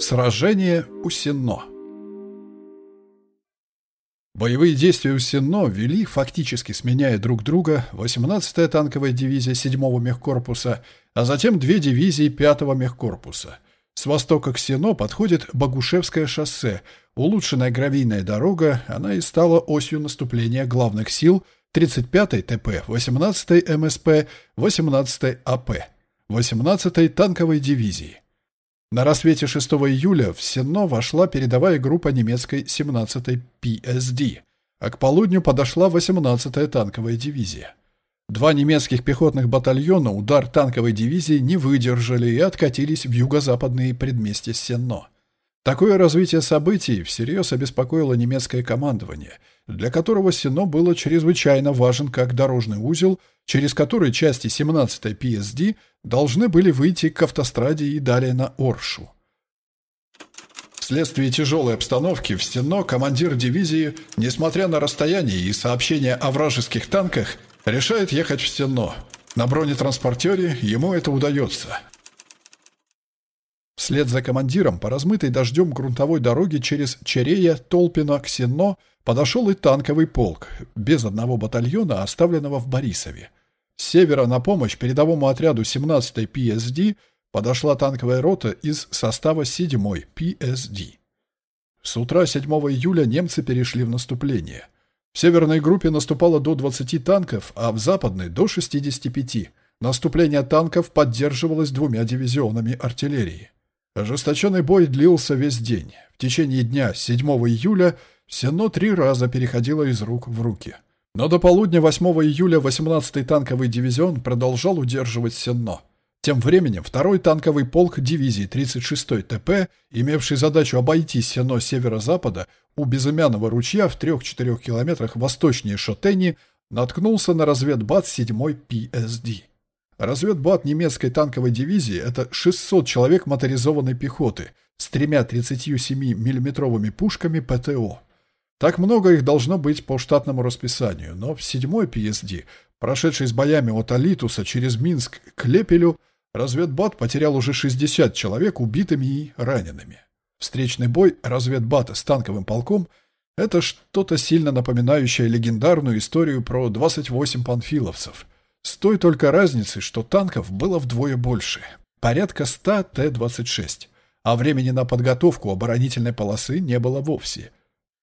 Сражение у Сенно Боевые действия у Сенно вели, фактически сменяя друг друга, 18-я танковая дивизия 7-го мехкорпуса, а затем две дивизии 5-го мехкорпуса. С востока к Сенно подходит Богушевское шоссе, улучшенная гравийная дорога, она и стала осью наступления главных сил 35-й ТП, 18-й МСП, 18-й АП, 18-й танковой дивизии. На рассвете 6 июля в Сенно вошла передовая группа немецкой 17-й ПСД, а к полудню подошла 18-я танковая дивизия. Два немецких пехотных батальона удар танковой дивизии не выдержали и откатились в юго-западные предместья Сенно. Такое развитие событий всерьез обеспокоило немецкое командование, для которого Сено было чрезвычайно важен как дорожный узел, через который части 17-й ПСД должны были выйти к автостраде и далее на Оршу. Вследствие тяжелой обстановки в Стено командир дивизии, несмотря на расстояние и сообщения о вражеских танках, решает ехать в Стено. На бронетранспортере ему это удается. Вслед за командиром по размытой дождем грунтовой дороге через Черея, Толпино, Ксенно подошел и танковый полк, без одного батальона, оставленного в Борисове. С севера на помощь передовому отряду 17-й ПСД подошла танковая рота из состава 7-й ПСД. С утра 7 июля немцы перешли в наступление. В северной группе наступало до 20 танков, а в западной – до 65. Наступление танков поддерживалось двумя дивизионами артиллерии. Ожесточенный бой длился весь день. В течение дня 7 июля Сено три раза переходило из рук в руки – но до полудня 8 июля 18-й танковый дивизион продолжал удерживать Сенно. Тем временем второй танковый полк дивизии 36-й ТП, имевший задачу обойти Сено северо-запада у Безымянного ручья в 3-4 километрах восточнее Шотени, наткнулся на разведбат 7-й ПСД. Разведбат немецкой танковой дивизии – это 600 человек моторизованной пехоты с тремя 37 миллиметровыми пушками ПТО. Так много их должно быть по штатному расписанию, но в седьмой PSD, прошедший с боями от Алитуса через Минск к Лепелю, разведбат потерял уже 60 человек убитыми и ранеными. Встречный бой разведбата с танковым полком – это что-то сильно напоминающее легендарную историю про 28 панфиловцев. С той только разницей, что танков было вдвое больше – порядка 100 Т-26, а времени на подготовку оборонительной полосы не было вовсе –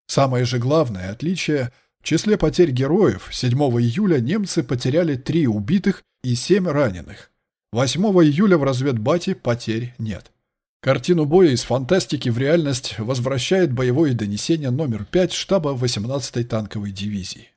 Самое же главное отличие – в числе потерь героев 7 июля немцы потеряли 3 убитых и 7 раненых. 8 июля в разведбате потерь нет. Картину боя из фантастики в реальность возвращает боевое донесение номер 5 штаба 18-й танковой дивизии.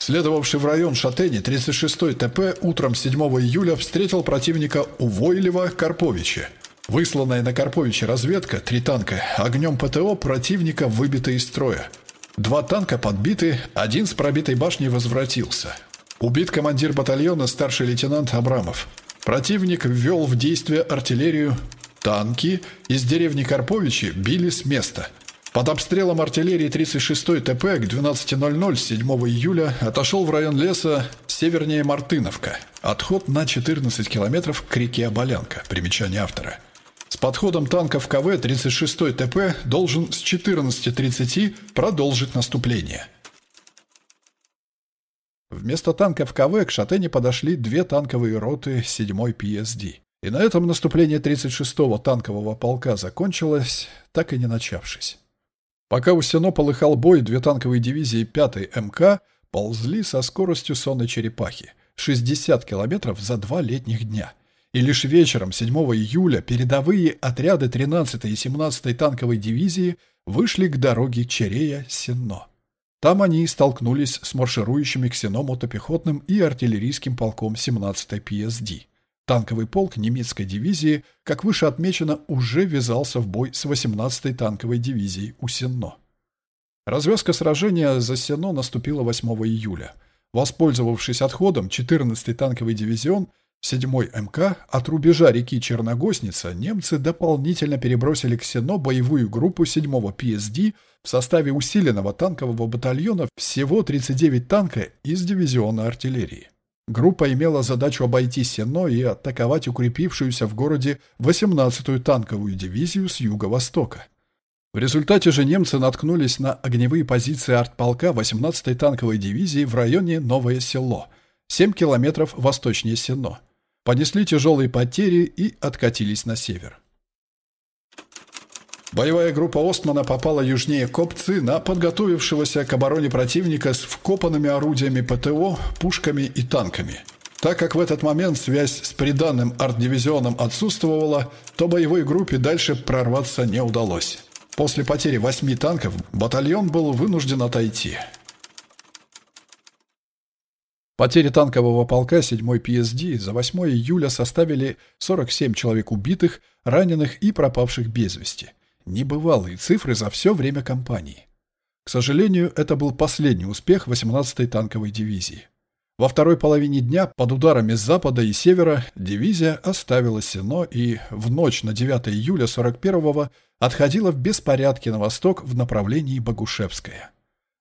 Следовавший в район Шатени 36-й ТП утром 7 июля встретил противника у Войлева-Карповича – Высланная на Карповича разведка, три танка, огнем ПТО противника выбита из строя. Два танка подбиты, один с пробитой башней возвратился. Убит командир батальона старший лейтенант Абрамов. Противник ввел в действие артиллерию. Танки из деревни Карповичи били с места. Под обстрелом артиллерии 36-й ТП к 12.00 7 июля отошел в район леса севернее Мартыновка. Отход на 14 километров к реке Оболянка. Примечание автора – с подходом танков КВ 36-й ТП должен с 14.30 продолжить наступление. Вместо танков КВ к Шатене подошли две танковые роты 7-й ПСД. И на этом наступление 36-го танкового полка закончилось, так и не начавшись. Пока у Сено полыхал бой, две танковые дивизии 5-й МК ползли со скоростью сонной черепахи – 60 километров за два летних дня – и лишь вечером 7 июля передовые отряды 13-й и 17-й танковой дивизии вышли к дороге Черея-Сенно. Там они столкнулись с марширующими к Сенно мотопехотным и артиллерийским полком 17-й ПСД. Танковый полк немецкой дивизии, как выше отмечено, уже ввязался в бой с 18-й танковой дивизией у Сенно. Развязка сражения за Сенно наступила 8 июля. Воспользовавшись отходом, 14-й танковый дивизион – 7-й МК от рубежа реки Черногосница немцы дополнительно перебросили к Сено боевую группу 7-го ПСД в составе усиленного танкового батальона всего 39 танка из дивизиона артиллерии. Группа имела задачу обойти Сено и атаковать укрепившуюся в городе 18-ю танковую дивизию с юго-востока. В результате же немцы наткнулись на огневые позиции артполка 18-й танковой дивизии в районе Новое Село, 7 километров восточнее Сено. Понесли тяжелые потери и откатились на север. Боевая группа Остмана попала южнее Копцы на подготовившегося к обороне противника с вкопанными орудиями ПТО, пушками и танками. Так как в этот момент связь с приданным арт-дивизионом отсутствовала, то боевой группе дальше прорваться не удалось. После потери восьми танков батальон был вынужден отойти. Потери танкового полка 7-й ПСД за 8 июля составили 47 человек убитых, раненых и пропавших без вести – Небывалые цифры за все время кампании. К сожалению, это был последний успех 18-й танковой дивизии. Во второй половине дня под ударами с запада и севера дивизия оставила Сено и в ночь на 9 июля 41-го отходила в беспорядке на восток в направлении Богушевское.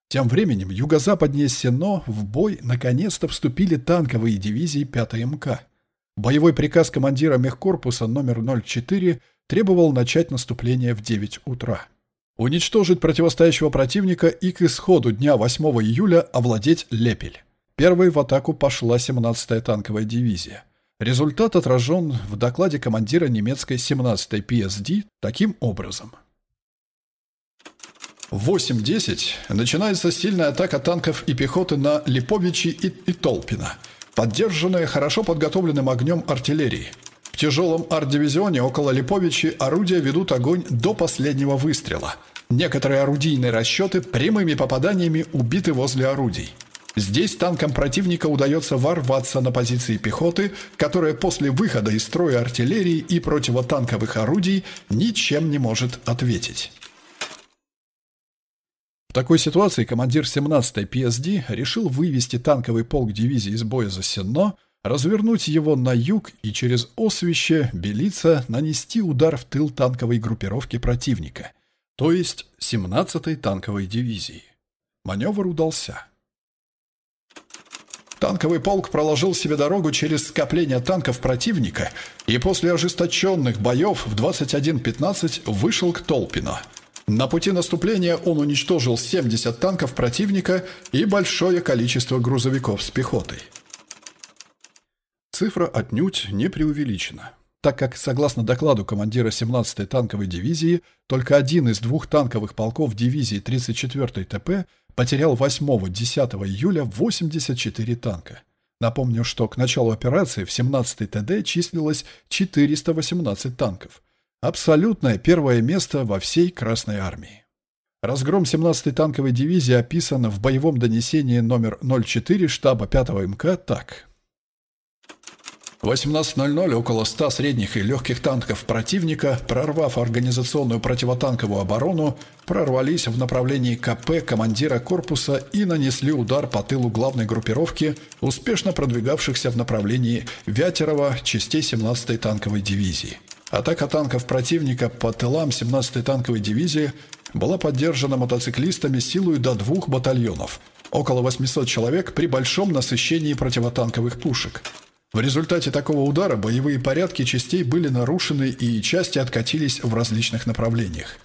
Тем временем юго-западнее Сено в бой наконец-то вступили танковые дивизии 5 МК. Боевой приказ командира мехкорпуса номер 04 требовал начать наступление в 9 утра. Уничтожить противостоящего противника и к исходу дня 8 июля овладеть Лепель. Первой в атаку пошла 17-я танковая дивизия. Результат отражен в докладе командира немецкой 17-й ПСД таким образом. В 8.10 начинается сильная атака танков и пехоты на Липовичи и, и Толпино, поддержанная хорошо подготовленным огнем артиллерии – тяжелом арт-дивизионе около Липовичи орудия ведут огонь до последнего выстрела. Некоторые орудийные расчеты прямыми попаданиями убиты возле орудий. Здесь танкам противника удается ворваться на позиции пехоты, которая после выхода из строя артиллерии и противотанковых орудий ничем не может ответить. В такой ситуации командир 17-й ПСД решил вывести танковый полк дивизии из боя за Сенно – развернуть его на юг и через Освище, Белица, нанести удар в тыл танковой группировки противника, то есть 17-й танковой дивизии. Маневр удался. Танковый полк проложил себе дорогу через скопление танков противника и после ожесточенных боев в 21.15 вышел к Толпино. На пути наступления он уничтожил 70 танков противника и большое количество грузовиков с пехотой. Цифра отнюдь не преувеличена, так как, согласно докладу командира 17-й танковой дивизии, только один из двух танковых полков дивизии 34-й ТП потерял 8-10 июля 84 танка. Напомню, что к началу операции в 17-й ТД числилось 418 танков. Абсолютное первое место во всей Красной Армии. Разгром 17-й танковой дивизии описан в боевом донесении номер 04 штаба 5 МК так. В 18.00 около 100 средних и легких танков противника, прорвав организационную противотанковую оборону, прорвались в направлении КП командира корпуса и нанесли удар по тылу главной группировки, успешно продвигавшихся в направлении Вятерова частей 17-й танковой дивизии. Атака танков противника по тылам 17-й танковой дивизии была поддержана мотоциклистами силой до двух батальонов, около 800 человек при большом насыщении противотанковых пушек – в результате такого удара боевые порядки частей были нарушены и части откатились в различных направлениях.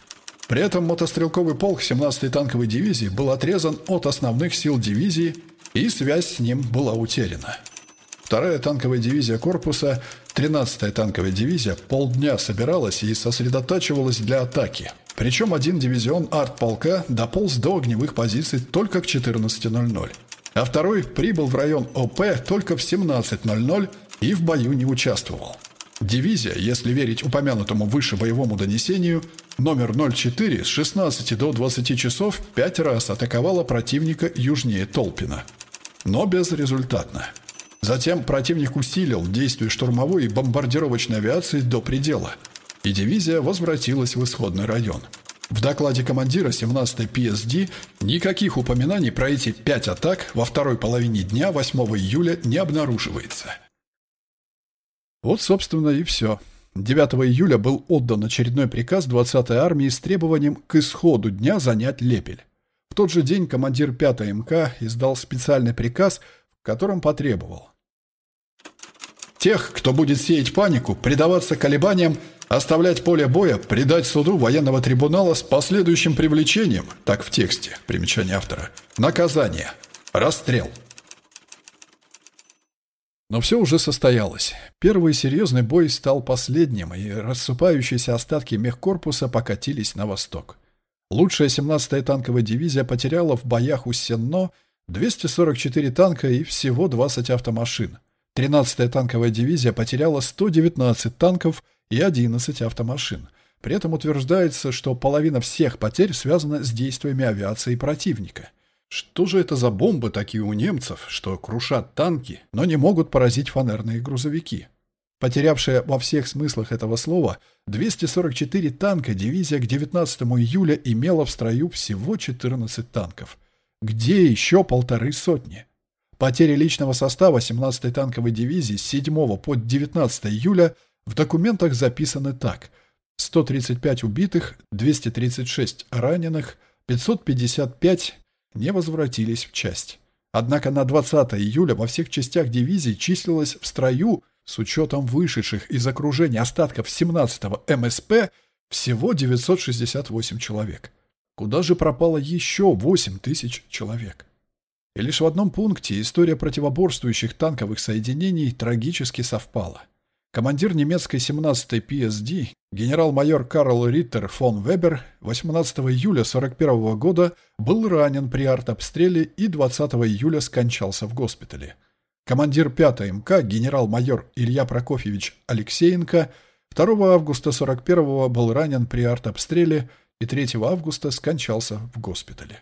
При этом мотострелковый полк 17-й танковой дивизии был отрезан от основных сил дивизии, и связь с ним была утеряна. Вторая танковая дивизия корпуса, 13-я танковая дивизия, полдня собиралась и сосредотачивалась для атаки. Причем один дивизион артполка дополз до огневых позиций только к 14.00 а второй прибыл в район ОП только в 17.00 и в бою не участвовал. Дивизия, если верить упомянутому выше боевому донесению, номер 04 с 16 до 20 часов пять раз атаковала противника южнее Толпина. Но безрезультатно. Затем противник усилил действия штурмовой и бомбардировочной авиации до предела, и дивизия возвратилась в исходный район. В докладе командира 17-й ПСД никаких упоминаний про эти пять атак во второй половине дня 8 июля не обнаруживается. Вот, собственно, и все. 9 июля был отдан очередной приказ 20-й армии с требованием к исходу дня занять Лепель. В тот же день командир 5-й МК издал специальный приказ, в котором потребовал Тех, кто будет сеять панику, предаваться колебаниям, оставлять поле боя, предать суду военного трибунала с последующим привлечением, так в тексте, примечание автора, наказание, расстрел. Но все уже состоялось. Первый серьезный бой стал последним, и рассыпающиеся остатки мехкорпуса покатились на восток. Лучшая 17-я танковая дивизия потеряла в боях у Сенно 244 танка и всего 20 автомашин. 13-я танковая дивизия потеряла 119 танков и 11 автомашин. При этом утверждается, что половина всех потерь связана с действиями авиации противника. Что же это за бомбы такие у немцев, что крушат танки, но не могут поразить фанерные грузовики? Потерявшая во всех смыслах этого слова 244 танка дивизия к 19 июля имела в строю всего 14 танков. Где еще полторы сотни? Потери личного состава 17-й танковой дивизии с 7 по 19 июля в документах записаны так. 135 убитых, 236 раненых, 555 не возвратились в часть. Однако на 20 июля во всех частях дивизии числилось в строю, с учетом вышедших из окружения остатков 17-го МСП, всего 968 человек. Куда же пропало еще 8 тысяч человек? И лишь в одном пункте история противоборствующих танковых соединений трагически совпала. Командир немецкой 17-й ПСД, генерал-майор Карл Риттер фон Вебер, 18 июля 1941 года был ранен при артобстреле и 20 июля скончался в госпитале. Командир 5-й МК, генерал-майор Илья Прокофьевич Алексеенко, 2 августа 1941 был ранен при артобстреле и 3 августа скончался в госпитале.